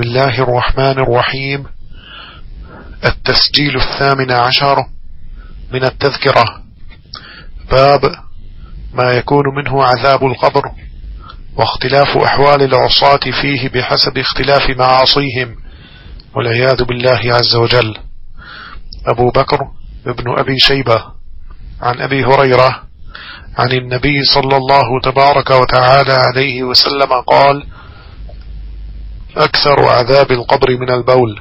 بسم الله الرحمن الرحيم. التسجيل الثامن عشر من التذكرة. باب ما يكون منه عذاب القبر واختلاف أحوال العصاة فيه بحسب اختلاف معاصيهم. والعياذ بالله عز وجل. أبو بكر ابن أبي شيبة عن أبي هريرة عن النبي صلى الله تبارك وتعالى عليه وسلم قال أكثر عذاب القبر من البول.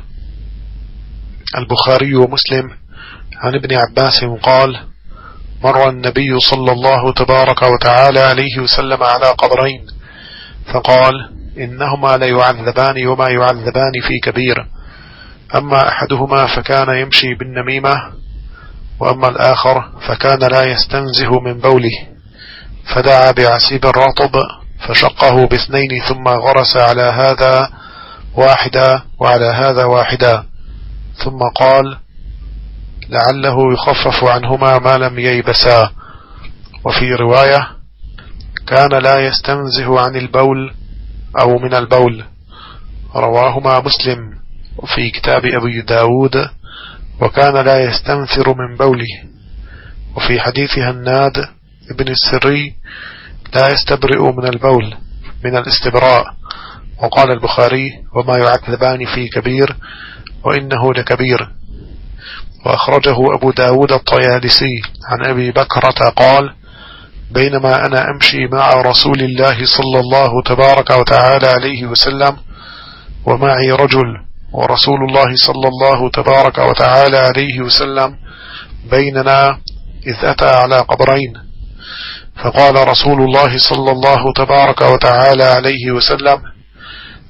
البخاري ومسلم عن ابن عباس قال مر النبي صلى الله تبارك وتعالى عليه وسلم على قبرين فقال إنهما ليعذبان وما يعذبان في كبير. أما أحدهما فكان يمشي بالنميمة وأما الآخر فكان لا يستنزه من بوله. فدعا بعسيب الرطب فشقه باثنين ثم غرس على هذا واحدا وعلى هذا واحدا. ثم قال لعله يخفف عنهما ما لم ييبسا وفي رواية كان لا يستنزه عن البول أو من البول. رواهما مسلم في كتاب أبي داود وكان لا يستنثر من بوله. وفي حديث هناد ابن السري لا يستبرئ من البول من الاستبراء. وقال البخاري وما يعذبان في كبير وإنه لكبير. وأخرجه أبو داود الطيالسي عن أبي بكرة قال بينما أنا أمشي مع رسول الله صلى الله تبارك وتعالى عليه وسلم ومعي رجل ورسول الله صلى الله تبارك وتعالى عليه وسلم بيننا إذ أتى على قبرين. فقال رسول الله صلى الله تبارك وتعالى عليه وسلم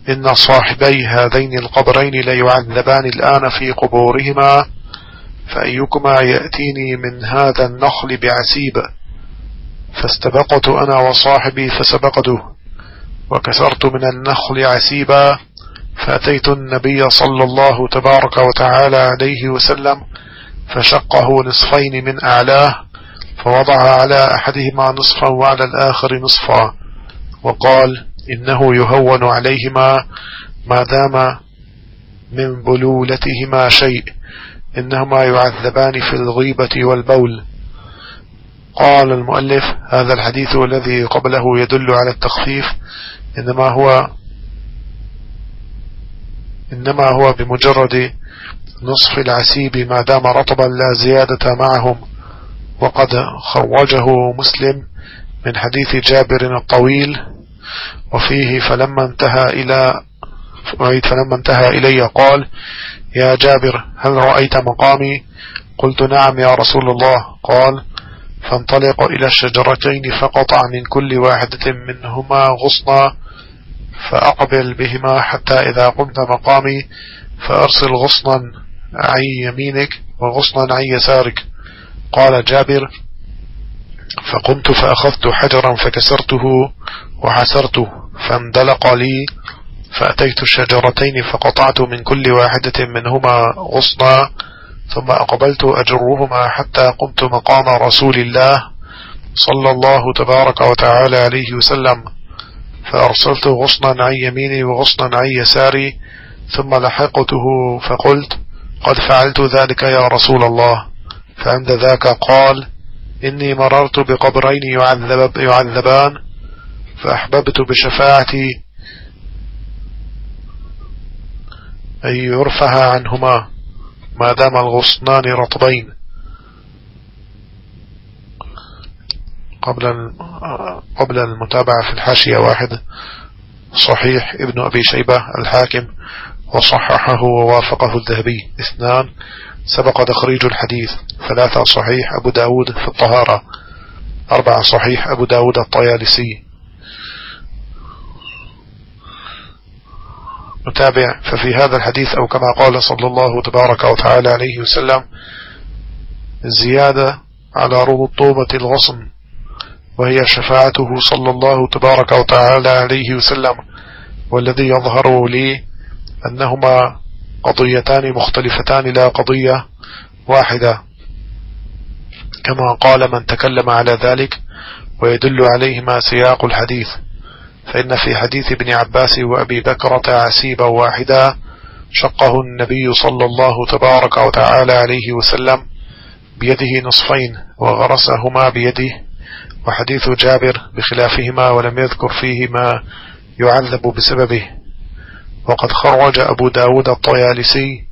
إن صاحبي هذين القبرين ليعذبان الآن في قبورهما فأيكما يأتيني من هذا النخل بعسيب. فاستبقت أنا وصاحبي فسبقته وكسرت من النخل عسيبا فأتيت النبي صلى الله تبارك وتعالى عليه وسلم فشقه نصفين من أعلاه فوضع على أحدهما نصفا وعلى الآخر نصفا وقال إنه يهون عليهما ما دام من بلولتهما شيء إنهما يعذبان في الغيبة والبول. قال المؤلف هذا الحديث الذي قبله يدل على التخفيف إنما هو إنما هو بمجرد نصف العسيب ما دام رطبا لا زيادة معهم. وقد خرجه مسلم من حديث جابر الطويل وفيه فلما انتهى إلى فلما انتهى إلي قال يا جابر هل رأيت مقامي؟ قلت نعم يا رسول الله. قال فانطلق إلى الشجرتين فقطع من كل واحدة منهما غصنا فأقبل بهما حتى إذا قمت مقامي فأرسل غصنا عن يمينك وغصنا عن يسارك. قال جابر فقمت فأخذت حجرا فكسرته وحسرته فاندلق لي فأتيت الشجرتين فقطعت من كل واحدة منهما غصنا ثم أقبلت أجرهما حتى قمت مقام رسول الله صلى الله تبارك وتعالى عليه وسلم فأرسلت غصنا عن يميني وغصنا عن يساري ثم لحقته فقلت قد فعلت ذلك يا رسول الله. فعند ذاك قال إني مررت بقبرين يعذب يعذبان فأحببت بشفاعتي أن يرفع عنهما ما دام الغصنان رطبين. قبل قبل المتابعة في الحاشية واحد صحيح ابن أبي شيبة الحاكم وصححه ووافقه الذهبي. اثنان سبق تخريج الحديث ثلاثة صحيح أبو داود في الطهارة أربعة صحيح أبو داود الطيالسي. نتابع ففي هذا الحديث أو كما قال صلى الله تبارك وتعالى عليه وسلم الزيادة على رطوبة الغصن وهي شفاعته صلى الله تبارك وتعالى عليه وسلم. والذي يظهر لي أنهما قضيتان مختلفتان لا قضية واحدة. كما قال من تكلم على ذلك ويدل عليهما سياق الحديث. فإن في حديث ابن عباس وأبي بكرة عسيبا واحدا شقه النبي صلى الله تبارك وتعالى عليه وسلم بيده نصفين وغرسهما بيده. وحديث جابر بخلافهما ولم يذكر فيه ما يعذب بسببه. وقد خرج أبو داود الطيالسي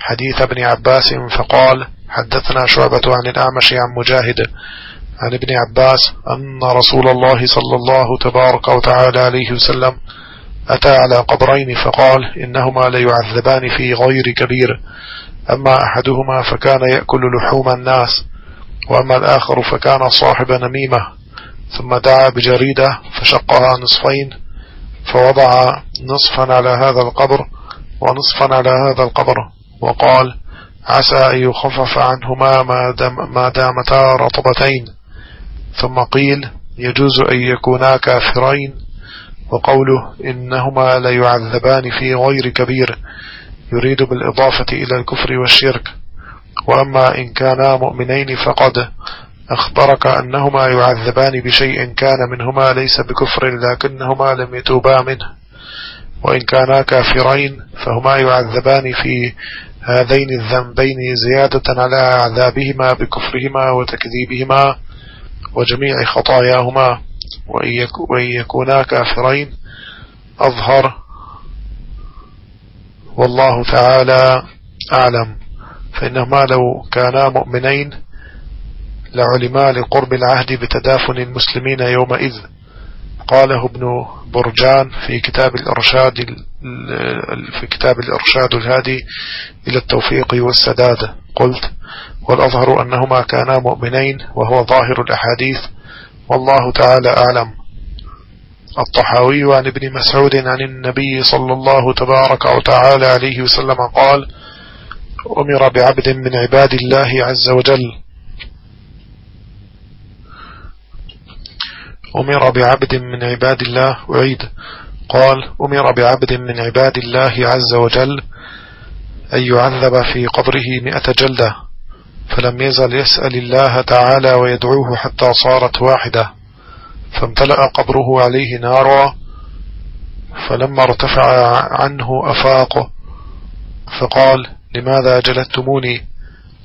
حديث ابن عباس فقال حدثنا شعبة عن الأعمش عن مجاهد عن ابن عباس أن رسول الله صلى الله تبارك وتعالى عليه وسلم أتى على قبرين فقال إنهما ليعذبان في غير كبير أما أحدهما فكان يأكل لحوم الناس وأما الآخر فكان صاحب نميمة ثم دعا بجريدة فشقها نصفين فوضع نصفا على هذا القبر ونصفا على هذا القبر وقال عسى أن يخفف عنهما ما, دام ما دامتا رطبتين. ثم قيل يجوز أن يكونا كافرين وقوله إنهما ليعذبان في غير كبير يريد بالإضافة إلى الكفر والشرك. وأما إن كانا مؤمنين فقد أخبرك أنهما يعذبان بشيء كان منهما ليس بكفر لكنهما لم يتوبا منه. وإن كانا كافرين فهما يعذبان في هذين الذنبين زيادة على عذابهما بكفرهما وتكذيبهما وجميع خطاياهما. وإن يكونا كافرين أظهر والله تعالى أعلم. فإنهما لو كانا مؤمنين لعلما لقرب العهد بتدافن المسلمين يومئذ. قاله ابن برجان في كتاب الإرشاد في كتاب الإرشاد الهادي إلى التوفيق والسداد. قلت والأظهر أنهما كانا مؤمنين وهو ظاهر الأحاديث والله تعالى أعلم. الطحاوي عن ابن مسعود عن النبي صلى الله تبارك وتعالى عليه وسلم قال أمر بعبد من عباد الله عز وجل أمر بعبد من عباد الله أعيد. قال أمر بعبد من عباد الله عز وجل أن يعذب في قبره مئة جلدة فلم يزل يسأل الله تعالى ويدعوه حتى صارت واحدة. فامتلأ قبره عليه نارا فلما ارتفع عنه أفاقه فقال لماذا جلدتموني؟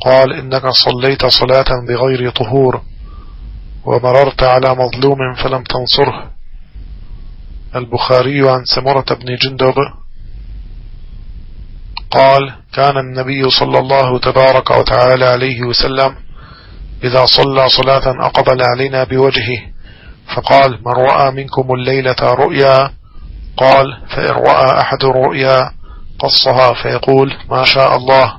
قال إنك صليت صلاة بغير طهور. ومررت على مظلوم فلم تنصره. البخاري عن سمرة بن جندب قال كان النبي صلى الله تبارك وتعالى عليه وسلم إذا صلى صلاة أقبل علينا بوجهه فقال من رأى منكم الليلة رؤيا؟ قال فإن رأى أحد رؤيا قصها فيقول ما شاء الله.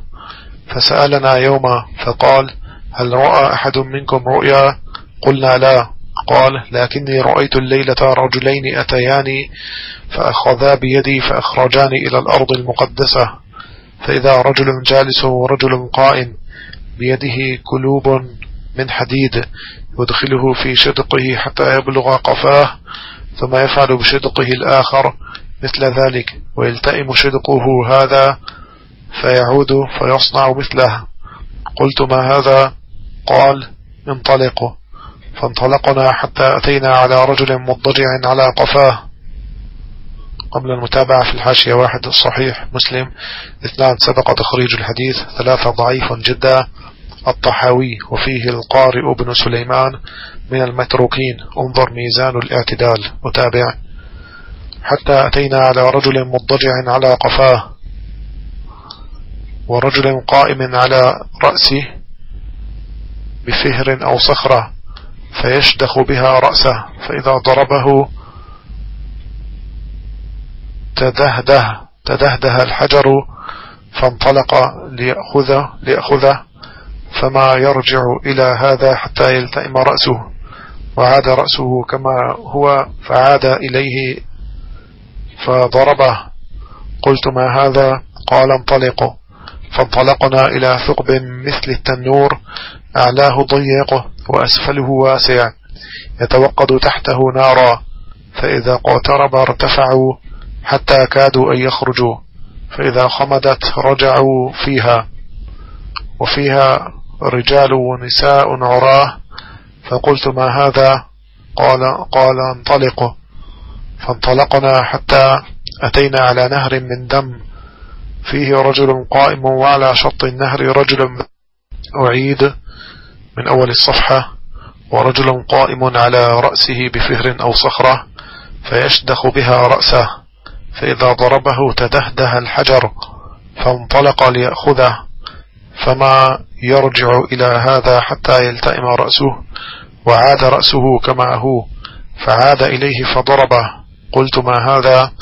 فسألنا يوما فقال هل رأى أحد منكم رؤيا؟ قلنا لا. قال لكني رأيت الليلة رجلين أتياني فأخذا بيدي فأخرجاني إلى الأرض المقدسة. فإذا رجل جالس ورجل قائم بيده كلوب من حديد يدخله في شدقه حتى يبلغ قفاه ثم يفعل بشدقه الآخر مثل ذلك ويلتئم شدقه هذا فيعود فيصنع مثله. قلت ما هذا؟ قال انطلقوا فانطلقنا حتى أتينا على رجل مضجع على قفاه. قبل المتابعة في الحاشية واحد الصحيح مسلم اثنان سبق تخريج الحديث ثلاثة ضعيف جدا الطحاوي وفيه القارئ ابن سليمان من المتروكين انظر ميزان الاعتدال متابع. حتى أتينا على رجل مضجع على قفاه ورجل قائم على رأسه بفهر أو صخرة. فيشدخ بها رأسه فإذا ضربه تدهده تدهده الحجر فانطلق ليأخذه, ليأخذه فما يرجع إلى هذا حتى يلتئم رأسه. وعاد رأسه كما هو فعاد إليه فضربه. قلت ما هذا؟ قال انطلقوا فانطلقنا إلى ثقب مثل التنور أعلاه ضيق. وأسفله واسع يتوقد تحته نارا فإذا اقترب ارتفعوا حتى كادوا أن يخرجوا فإذا خمدت رجعوا فيها وفيها رجال ونساء عراه فقلت ما هذا؟ قال قال انطلقوا فانطلقنا حتى أتينا على نهر من دم فيه رجل قائم وعلى شط النهر رجل أعيد من أول الصفحة ورجل قائم على رأسه بفهر أو صخرة فيشدخ بها رأسه فإذا ضربه تدهده الحجر فانطلق ليأخذه فما يرجع إلى هذا حتى يلتئم رأسه وعاد رأسه كما هو فعاد إليه فضربه قلت ما هذا؟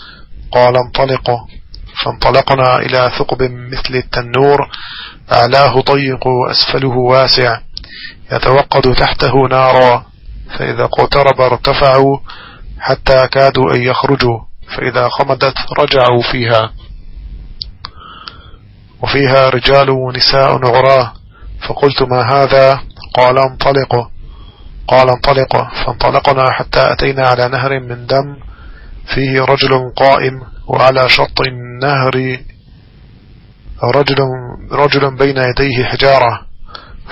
قال انطلق. فانطلقنا إلى ثقب مثل التنور أعلاه ضيق وأسفله واسع. يتوقد تحته نارا فإذا اقترب ارتفعوا حتى كادوا أن يخرجوا فإذا خمدت رجعوا فيها. وفيها رجال ونساء عراه فقلت ما هذا؟ قال انطلقوا قال انطلقوا فانطلقنا حتى أتينا على نهر من دم فيه رجل قائم وعلى شط النهر رجل, رجل بين يديه حجارة.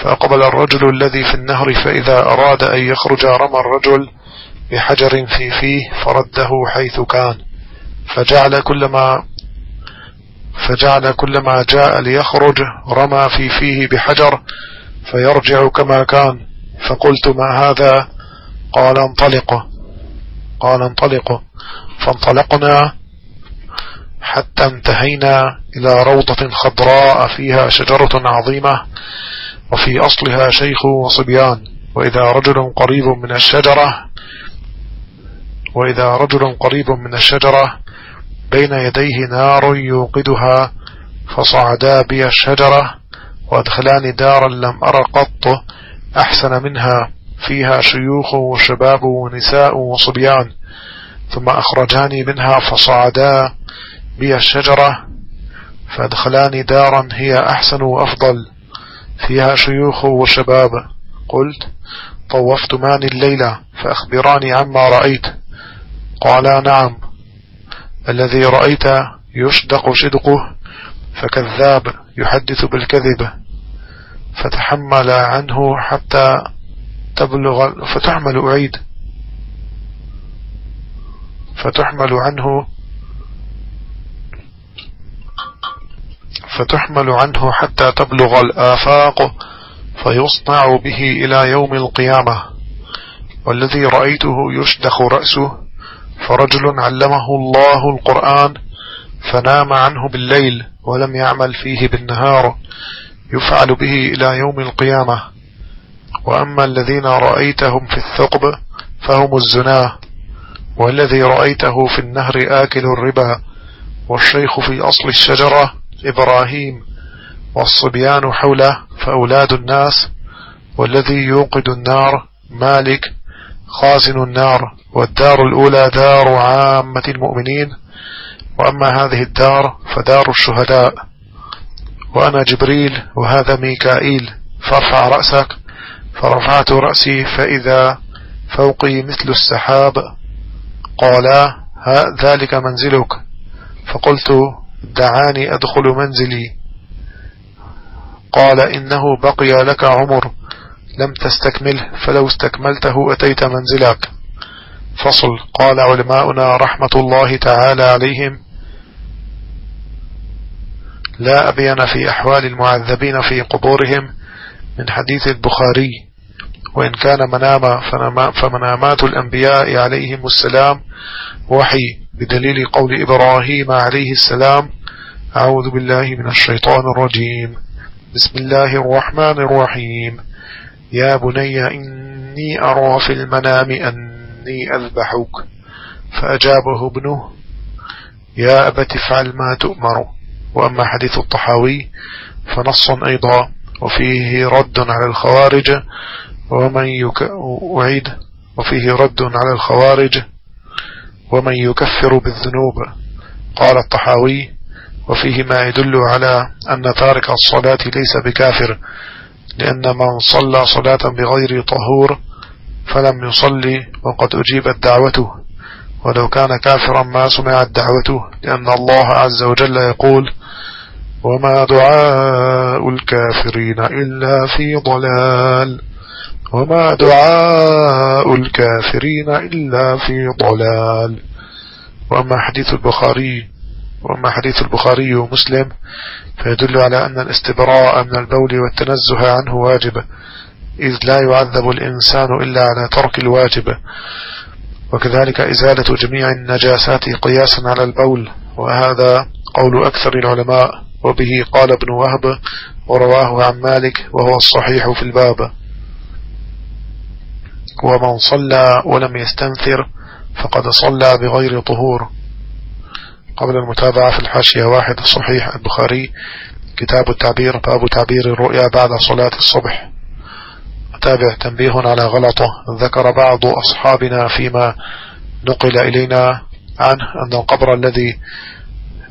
فأقبل الرجل الذي في النهر فإذا أراد أن يخرج رمى الرجل بحجر في فيه فرده حيث كان. فجعل كلما فجعل كلما جاء ليخرج رمى في فيه بحجر فيرجع كما كان. فقلت ما هذا؟ قال انطلق. قال انطلق. فانطلقنا حتى انتهينا إلى روضة خضراء فيها شجرة عظيمة وفي أصلها شيخ وصبيان. وإذا رجل قريب من الشجرة وإذا رجل قريب من الشجرة بين يديه نار يوقدها فصعدا بي الشجرة وادخلاني دارا لم أرى قط أحسن منها فيها شيوخ وشباب ونساء وصبيان. ثم أخرجاني منها فصعدا بي الشجرة فادخلاني دارا هي أحسن وأفضل. فيها شيوخ وشباب. قلت طوفت ماني الليلة فأخبراني عما رأيت. قالا نعم. الذي رأيت يشدق شدقه فكذاب يحدث بالكذب. فتحمل عنه حتى تبلغ فتحمل أعيد. فتحمل عنه فتحمل عنه حتى تبلغ الآفاق فيصنع به إلى يوم القيامة. والذي رأيته يشدخ رأسه فرجل علمه الله القرآن فنام عنه بالليل ولم يعمل فيه بالنهار يفعل به إلى يوم القيامة. وأما الذين رأيتهم في الثقب فهم الزناه والذي رأيته في النهر آكل الربا والشيخ في أصل الشجرة إبراهيم والصبيان حوله فأولاد الناس والذي يوقد النار مالك خازن النار والدار الأولى دار عامة المؤمنين وأما هذه الدار فدار الشهداء وأنا جبريل وهذا ميكائيل فارفع رأسك فرفعت رأسي فإذا فوقي مثل السحاب قالا ذلك منزلك فقلت دعاني أدخل منزلي. قال إنه بقي لك عمر لم تستكمله فلو استكملته أتيت منزلك. فصل. قال علماؤنا رحمة الله تعالى عليهم لا أبين في أحوال المعذبين في قبورهم من حديث البخاري وإن كان مناما فمنامات الأنبياء عليهم السلام وحي. بدليل قول إبراهيم عليه السلام أعوذ بالله من الشيطان الرجيم. بسم الله الرحمن الرحيم. يا بني إني أرى في المنام أني أذبحك. فأجابه ابنه يا أبت افعل ما تؤمر. وأما حديث الطحاوي فنص أيضا. وفيه رد على الخوارج. ومن يك... أعيد. وفيه رد على الخوارج. ومن يكفر بالذنوب قال الطحاوي وفيه ما يدل على أن تارك الصلاة ليس بكافر لأن من صلى صلاة بغير طهور فلم يصلي وقد أجيبت دعوته. ولو كان كافرا ما سمعت دعوته لأن الله عز وجل يقول وما دعاء الكافرين إلا في ضلال وما دعاء الكافرين إلا في ضلال. وأما حديث البخاري وأما حديث البخاري ومسلم فيدل على أن الاستبراء من البول والتنزه عنه واجب إذ لا يعذب الإنسان إلا على ترك الواجب. وكذلك إزالة جميع النجاسات قياسا على البول وهذا قول أكثر العلماء وبه قال ابن وهب ورواه عن مالك وهو الصحيح في الباب. ومن صلى ولم يستنثر فقد صلى بغير طهور. قبل المتابعة في الحاشية واحد صحيح البخاري كتاب التعبير باب تعبير الرؤيا بعد صلاة الصبح. تابع تنبيه على غلطه. ذكر بعض أصحابنا فيما نقل إلينا عنه أن القبر الذي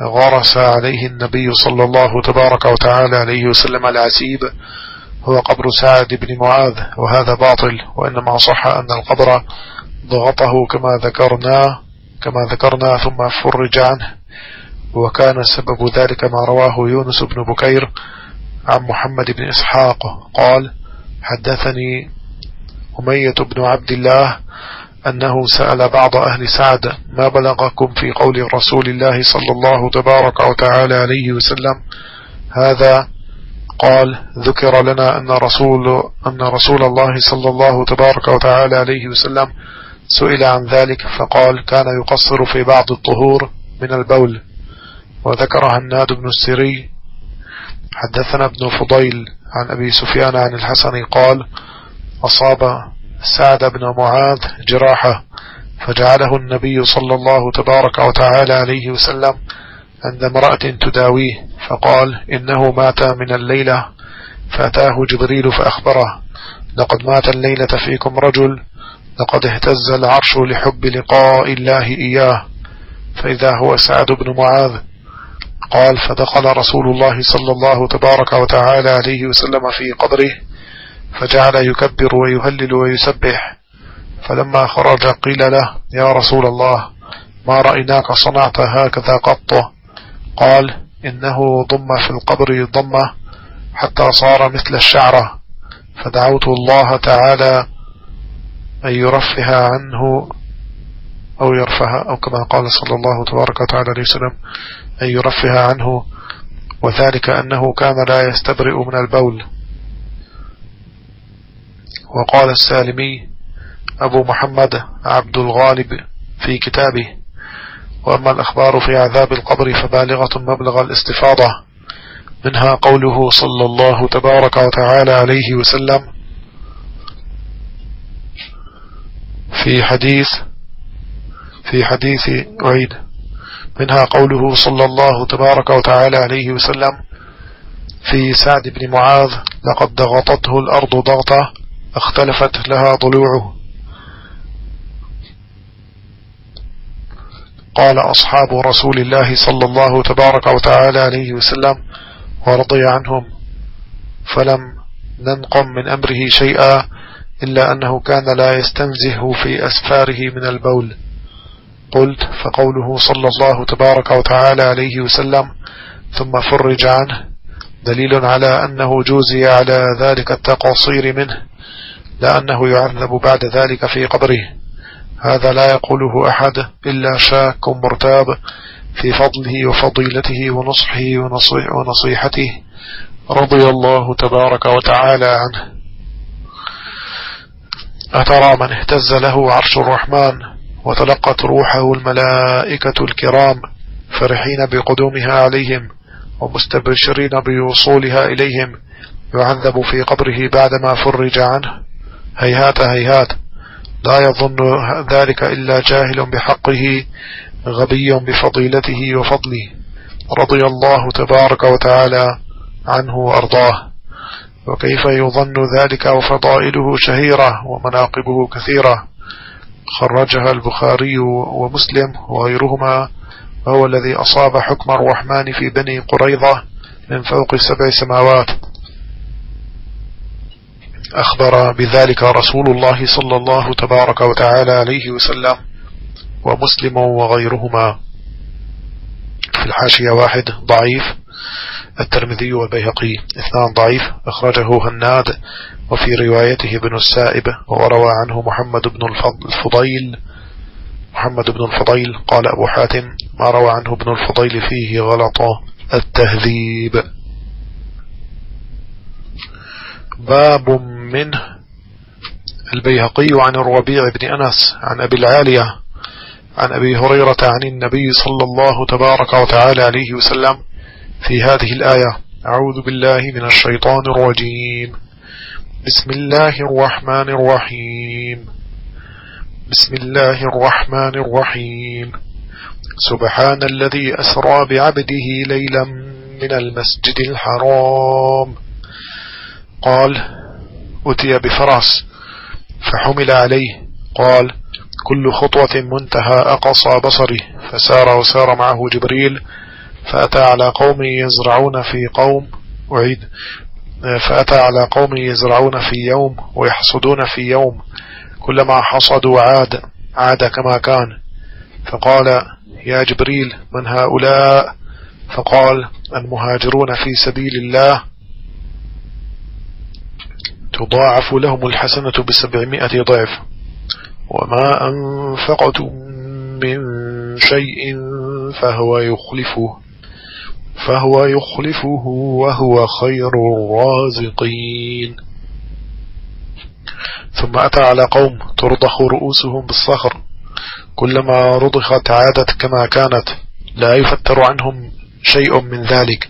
غرس عليه النبي صلى الله تبارك وتعالى عليه وسلم العسيب هو قبر سعد بن معاذ وهذا باطل وإنما صح أن القبر ضغطه كما ذكرنا كما ذكرنا ثم فرج عنه. وكان سبب ذلك ما رواه يونس بن بكير عن محمد بن إسحاق. قال حدثني أمية بن عبد الله أنه سأل بعض أهل سعد ما بلغكم في قول رسول الله صلى الله تبارك وتعالى عليه وسلم؟ هذا قال ذكر لنا أن رسول, أن رسول الله صلى الله تبارك وتعالى عليه وسلم سئل عن ذلك فقال كان يقصر في بعض الطهور من البول. وذكر هناد بن السري. حدثنا ابن فضيل عن أبي سفيان عن الحسن قال أصاب سعد بن معاذ جراحة فجعله النبي صلى الله تبارك وتعالى عليه وسلم عند امرأة تداويه فقال إنه مات من الليلة فأتاه جبريل فأخبره لقد مات الليلة فيكم رجل لقد اهتز العرش لحب لقاء الله إياه فإذا هو سعد بن معاذ. قال فدخل رسول الله صلى الله تبارك وتعالى عليه وسلم في قبره فجعل يكبر ويهلل ويسبح فلما خرج قيل له يا رسول الله ما رأيناك صنعت هكذا قط؟ قال إنه ضم في القبر ضمة حتى صار مثل الشعرة فدعوت الله تعالى أن يرفه عنه أو يرفه أو كما قال صلى الله تبارك وتعالى عليه وسلم أن يرفه عنه وذلك أنه كان لا يستبرئ من البول. وقال السالمي أبو محمد عبد الغالب في كتابه وأما الأخبار في عذاب القبر فبالغة مبلغ الاستفاضة منها قوله صلى الله تبارك وتعالى عليه وسلم في حديث في حديث عيد منها قوله صلى الله تبارك وتعالى عليه وسلم في سعد بن معاذ لقد ضغطته الأرض ضغطة اختلفت لها ضلوعه قال أصحاب رسول الله صلى الله تبارك وتعالى عليه وسلم ورضي عنهم فلم ننقم من أمره شيئا إلا أنه كان لا يستنزه في أسفاره من البول. قلت فقوله صلى الله تبارك وتعالى عليه وسلم ثم فرج عنه دليل على أنه جوزي على ذلك التقصير منه لأنه يعذب بعد ذلك في قبره. هذا لا يقوله أحد إلا شاك مرتاب في فضله وفضيلته ونصحه ونصيحته رضي الله تبارك وتعالى عنه. أترى من اهتز له عرش الرحمن وتلقت روحه الملائكة الكرام فرحين بقدومها عليهم ومستبشرين بوصولها إليهم يعذب في قبره بعدما فرج عنه. هيهات هيهات. لا يظن ذلك إلا جاهل بحقه غبي بفضيلته وفضله. رضي الله تبارك وتعالى عنه وأرضاه. وكيف يظن ذلك وفضائله شهيرة ومناقبه كثيرة. خرجها البخاري ومسلم وغيرهما وهو الذي أصاب حكم الرحمن في بني قريظة من فوق سبع سماوات. أخبر بذلك رسول الله صلى الله تبارك وتعالى عليه وسلم ومسلم وغيرهما. في الحاشية واحد ضعيف الترمذي والبيهقي. اثنان ضعيف أخرجه هناد. وفي روايته ابن السائب وروى عنه محمد بن الفضيل. محمد بن الفضيل قال أبو حاتم ما روى عنه ابن الفضيل فيه غلط. التهذيب. باب منه البيهقي عن الربيع بن أنس عن أبي العالية عن أبي هريرة عن النبي صلى الله تبارك وتعالى عليه وسلم في هذه الآية. أعوذ بالله من الشيطان الرجيم. بسم الله الرحمن الرحيم. بسم الله الرحمن الرحيم. سبحان الذي أسرى بعبده ليلا من المسجد الحرام. قال أتي بفرس فحمل عليه. قال كل خطوة منتهى أقصى بصره فسار وسار معه جبريل فأتى على قوم يزرعون في قوم أعيد فأتى على قوم يزرعون في يوم ويحصدون في يوم. كلما حصدوا عاد عاد كما كان. فقال يا جبريل من هؤلاء؟ فقال المهاجرون في سبيل الله. تضاعف لهم الحسنة بسبعمائة ضعف. وما أنفقتم من شيء فهو يخلفه فهو يخلفه وهو خير الرازقين. ثم أتى على قوم ترضخ رؤوسهم بالصخر. كلما رضخت عادت كما كانت لا يفتر عنهم شيء من ذلك.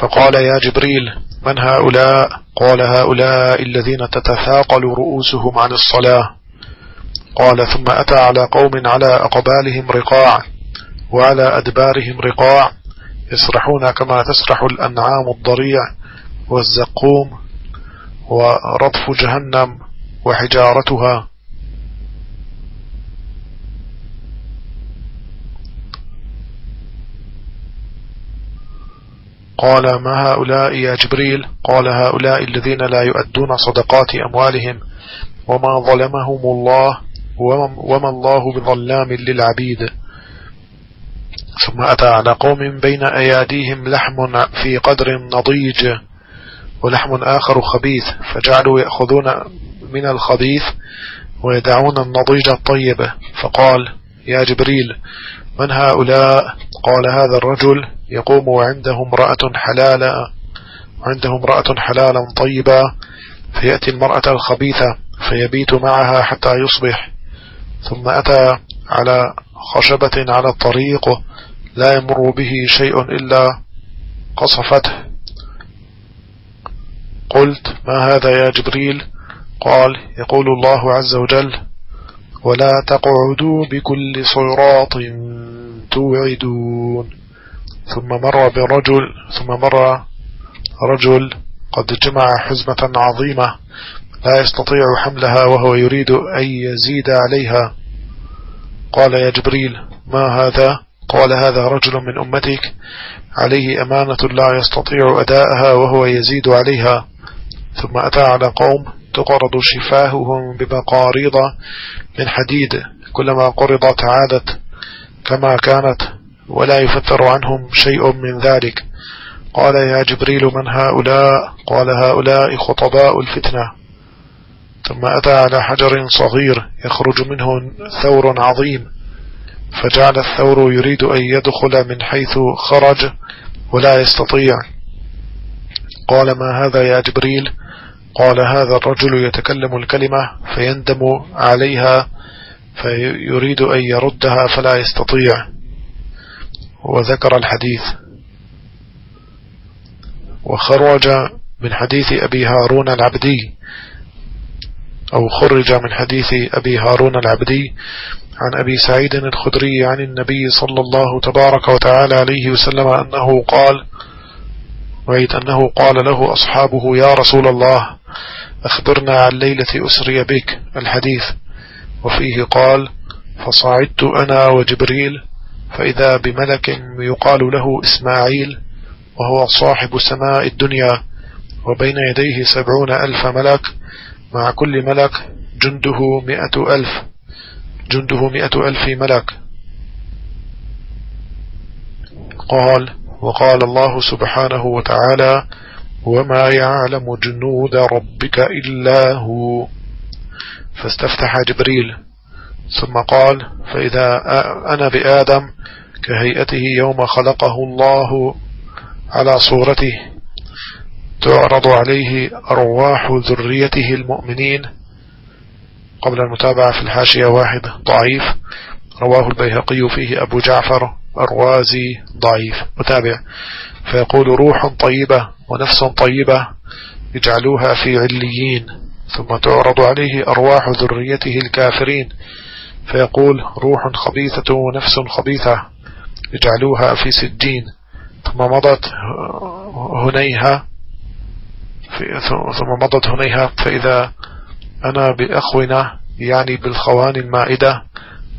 فقال يا جبريل من هؤلاء؟ قال هؤلاء الذين تتثاقل رؤوسهم عن الصلاة. قال ثم أتى على قوم على أقبالهم رقاع وعلى أدبارهم رقاع يسرحون كما تسرح الأنعام الضريع والزقوم ورطف جهنم وحجارتها. قال ما هؤلاء يا جبريل؟ قال هؤلاء الذين لا يؤدون صدقات أموالهم. وما ظلمهم الله وما الله بظلام للعبيد. ثم أتى على قوم بين أياديهم لحم في قدر نضيج ولحم آخر خبيث. فجعلوا يأخذون من الخبيث ويدعون النضيج الطيب. فقال يا جبريل من هؤلاء؟ قال هذا الرجل يقوم وعنده امرأة حلالا وعنده امرأة حلالا طيبا فيأتي المرأة الخبيثة فيبيت معها حتى يصبح. ثم أتى على خشبة على الطريق لا يمر به شيء إلا قصفته. قلت ما هذا يا جبريل؟ قال يقول الله عز وجل ولا تقعدوا بكل صراط توعدون. ثم مر برجل ثم مر رجل قد جمع حزمة عظيمة لا يستطيع حملها وهو يريد أن يزيد عليها. قال يا جبريل ما هذا؟ قال هذا رجل من أمتك عليه أمانة لا يستطيع أداءها وهو يزيد عليها. ثم أتى على قوم تقرض شفاههم بمقاريض من حديد كلما قرضت عادت كما كانت ولا يفتر عنهم شيء من ذلك. قال يا جبريل من هؤلاء؟ قال هؤلاء خطباء الفتنة. ثم أتى على حجر صغير يخرج منه ثور عظيم فجعل الثور يريد أن يدخل من حيث خرج ولا يستطيع. قال ما هذا يا جبريل؟ قال هذا الرجل يتكلم الكلمة فيندم عليها فيريد أن يردها فلا يستطيع. وذكر الحديث. وخرج من حديث أبي هارون العبدي. أو خرج من حديث أبي هارون العبدي عن أبي سعيد الخدري عن النبي صلى الله تبارك وتعالى عليه وسلم أنه قال وعيد أنه قال له أصحابه يا رسول الله أخبرنا عن ليلة أسري بك الحديث. وفيه قال فصعدت أنا وجبريل فإذا بملك يقال له إسماعيل وهو صاحب سماء الدنيا وبين يديه سبعون ألف ملك مع كل ملك جنده مئة ألف جنده مئة ألف ملك. قال وقال الله سبحانه وتعالى وما يعلم جنود ربك إلا هو. فاستفتح جبريل ثم قال فإذا أنا بآدم كهيئته يوم خلقه الله على صورته تعرض عليه أرواح ذريته المؤمنين. قبل المتابعة في الحاشية واحد ضعيف. رواه البيهقي فيه أبو جعفر الروازي ضعيف. متابع. فيقول روح طيبة ونفس طيبة يجعلوها في عليين. ثم تعرض عليه أرواح ذريته الكافرين. فيقول روح خبيثة ونفس خبيثة يجعلوها في سجين. ثم مضت هنيها ثم مضت هنيها. فإذا أنا بأخونا يعني بالخوان المائدة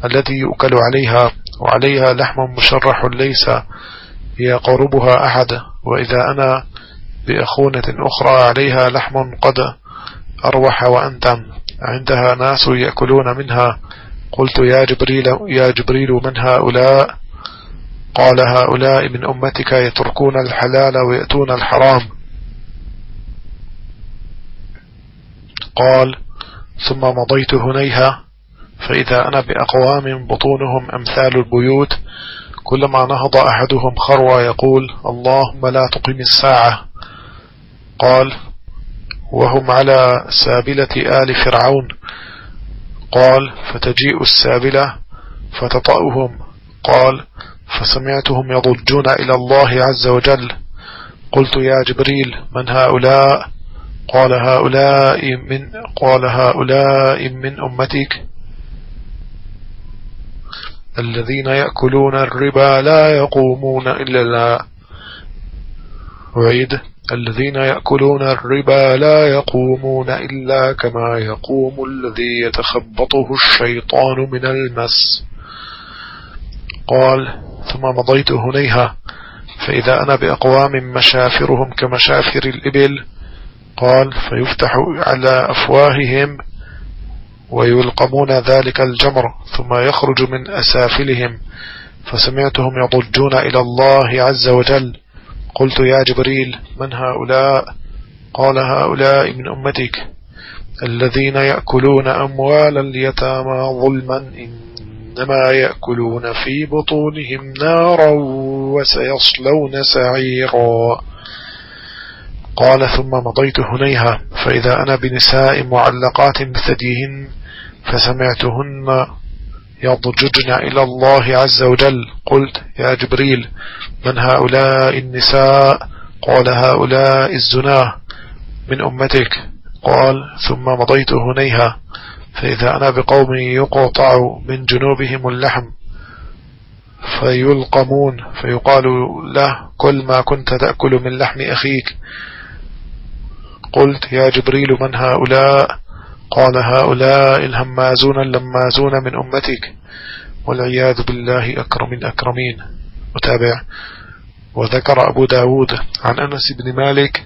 التي يؤكل عليها وعليها لحم مشرح ليس يقربها أحد وإذا أنا بأخونة أخرى عليها لحم قد أروح وأنتم عندها ناس يأكلون منها. قلت يا جبريل يا جبريل من هؤلاء؟ قال هؤلاء من أمتك يتركون الحلال ويأتون الحرام. قال ثم مضيت هنيها فإذا أنا بأقوام بطونهم أمثال البيوت كلما نهض أحدهم خروى يقول اللهم لا تقم الساعة. قال وهم على سابلة آل فرعون. قال فتجيء السابلة فتطأهم. قال فسمعتهم يضجون إلى الله عز وجل. قلت يا جبريل من هؤلاء؟ قال هؤلاء من قال هؤلاء من أمتك. الذين يأكلون الربا لا يقومون إلا لا. وعيد. الذين يأكلون الربا لا يقومون إلا كما يقوم الذي يتخبطه الشيطان من المس. قال ثم مضيت هنيها. فإذا أنا بأقوام مشافرهم كمشافر الإبل. قال فيفتح على أفواههم ويلقمون ذلك الجمر ثم يخرج من أسافلهم فسمعتهم يضجون إلى الله عز وجل. قلت يا جبريل من هؤلاء؟ قال هؤلاء من أمتك الذين يأكلون أموال اليتامى ظلما إنما يأكلون في بطونهم نارا وسيصلون سعيرا. قال ثم مضيت هنيها فإذا أنا بنساء معلقات بثديهن فسمعتهن يضججن إلى الله عز وجل. قلت يا جبريل من هؤلاء النساء؟ قال هؤلاء الزناة من أمتك. قال ثم مضيت هنيها. فإذا أنا بقوم يقطع من جنوبهم اللحم فيلقمون فيقال له كل ما كنت تأكل من لحم أخيك. قلت يا جبريل من هؤلاء؟ قال هؤلاء الهمازون اللمازون من أمتك والعياذ بالله أكرم الأكرمين. متابع وذكر أبو داود عن أنس بن مالك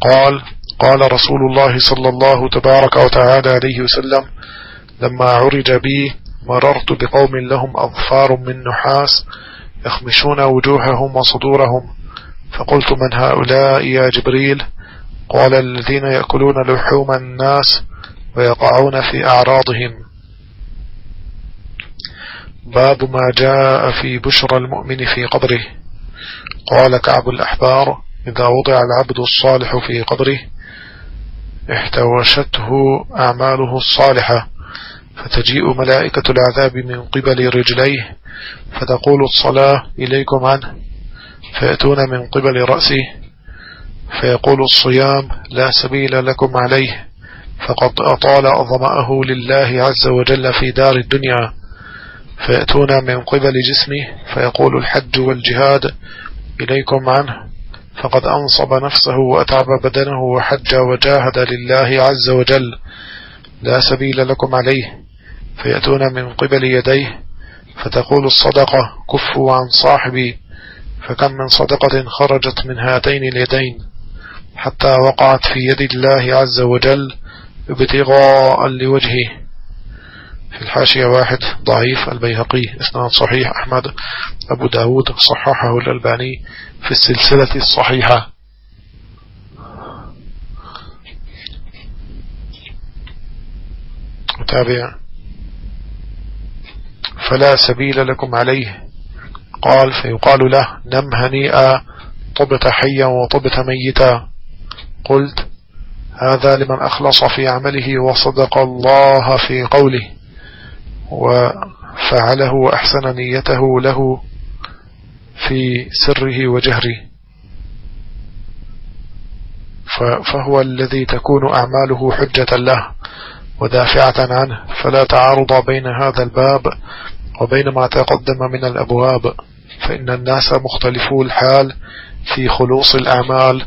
قال قال رسول الله صلى الله تبارك وتعالى عليه وسلم لما عرج بي مررت بقوم لهم أظفار من نحاس يخمشون وجوههم وصدورهم فقلت من هؤلاء يا جبريل؟ قال الذين يأكلون لحوم الناس ويقعون في أعراضهم. باب ما جاء في بشرى المؤمن في قبره. قال كعب الأحبار إذا وضع العبد الصالح في قبره احتوشته أعماله الصالحة فتجيء ملائكة العذاب من قبل رجليه فتقول الصلاة إليكم عنه فيأتون من قبل رأسه فيقول الصيام لا سبيل لكم عليه فقد أطال أظمأه لله عز وجل في دار الدنيا فيأتون من قبل جسمه فيقول الحج والجهاد إليكم عنه فقد أنصب نفسه وأتعب بدنه وحج وجاهد لله عز وجل لا سبيل لكم عليه فيأتون من قبل يديه فتقول الصدقة كفوا عن صاحبي فكم من صدقة خرجت من هاتين اليدين. حتى وقعت في يد الله عز وجل ابتغاء لوجهه. في الحاشية واحد ضعيف البيهقي اثنان صحيح. أحمد أبو داود صححه الألباني في السلسلة الصحيحة. متابع. فلا سبيل لكم عليه. قال فيقال له نم هنيئا طبت حيا وطبت ميتا. قلت هذا لمن أخلص في عمله وصدق الله في قوله وفعله وأحسن نيته له في سره وجهره. فهو الذي تكون أعماله حجة له ودافعة عنه. فلا تعارض بين هذا الباب وبين ما تقدم من الأبواب فإن الناس مختلفو الحال في خلوص الأعمال